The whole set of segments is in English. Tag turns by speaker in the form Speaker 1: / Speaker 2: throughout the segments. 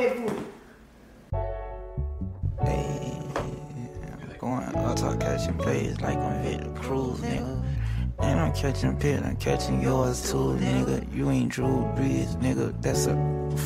Speaker 1: Hey, going out talk catching plays like on Victor Cruz, nigga. And I'm catching pill, I'm catching yours too, nigga. You ain't Drew Brees, nigga. That's a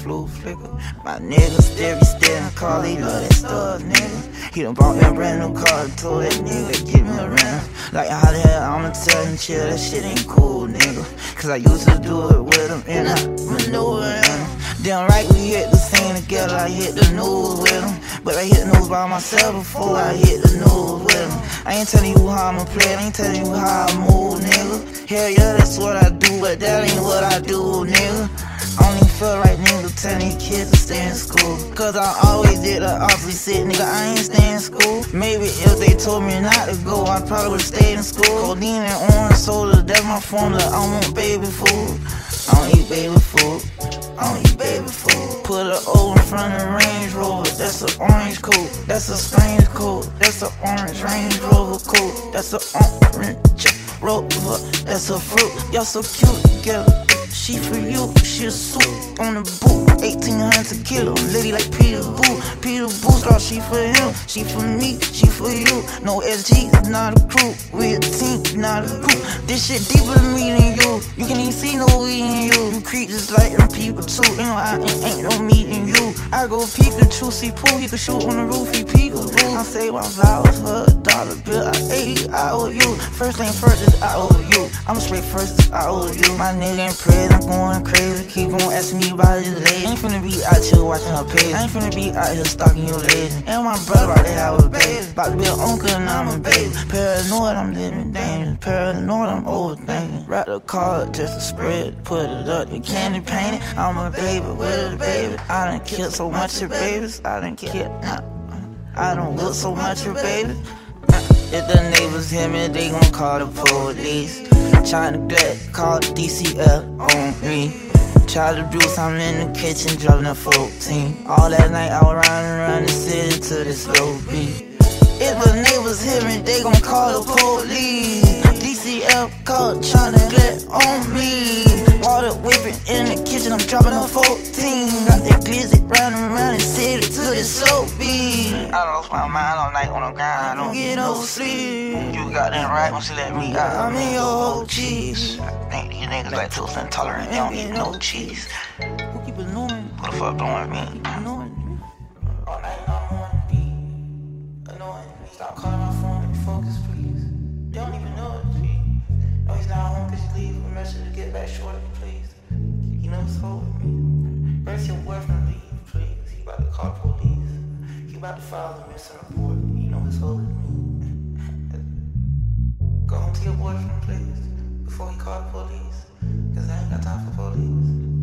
Speaker 1: flea flicker. My nigga be still call, he love that stuff, nigga. He done bought me a brand new car, told that nigga give me a rent. Like how the hell I'ma tell him chill, that shit ain't cool, nigga. Cause I used to do it with him and I maneuver him. Damn right we hit the scene together, I hit the news with him. But I hit the news by myself before I hit the news with him. I ain't telling you how I'ma play, I ain't telling you how I move, nigga. Hell yeah, that's what I do, but that ain't what I do, nigga. I don't even feel like nigga telling these kids to stay in school. Cause I always did the opposite, nigga. I ain't stay in school. Maybe if they told me not to go, I probably would've stayed in school. Codeine and orange soda, that's my formula. I want baby food. I don't eat baby food. Front of Range Rover. That's an orange coat. That's a strange coat. That's an orange Range Rover coat. That's an orange rover. That's a fruit. Y'all so cute together. She for you, she a suit on the boot, 1800 a kilo, lady like Peter Boo. Peter Boo's girl, she for him, she for me, she for you. No SG, not a crew, we a team, not a group. This shit deeper than me than you. You can even see no we in you. You creep just like them people too. You know I ain't, ain't no me in you. I go peek the true see pool, he can shoot on the roof, he peekaboo. I say my vows for a dollar bill, I eight, I owe you. First thing first is I owe you. I'm straight first, is I owe you. My nigga in prison. I'm going crazy. Keep on asking me about his lady. Ain't finna be out here watching her page. Ain't finna be out here stalking your lady. And my brother about to have a baby. About to be an uncle and I'm a baby. Paranoid, I'm living dangerous. Paranoid, I'm overthinking. Write the card just to spread. Put it up, you candy paint it. I'm a baby with a baby. I done killed so much of babies. I done killed. I don't look so much of babies. If the neighbors hear me, they gon' call the police. China Black called DCF on me. To do something in the kitchen, driving a 14. All that night I was riding around the city to this low beat. If the neighbors hear me, they gon' call the police. DCF called China Black on me. Water whipping in the kitchen, I'm dropping a 14. Got that glizzy round and round the city to this slow beat. I lost my mind all night on the grind. I don't get no sleep. You got that right once you let me out. I'm in your whole cheese. I think these niggas lactose intolerant. They don't eat no cheese. Who keep annoying? Who the fuck blowing me? Annoying me. All night I'm on beat. Annoying me. Stop calling my phone. Let me focus, please. They don't even know it, G. No, he's not home because he leave a message to get back shortly, please. You know what's holding me. Where's your boyfriend leave, please? He about to call police about the Father, it's so important. You know, it's holding me. Go home to your boyfriend, please, before he call the police. Cause I ain't got time for police.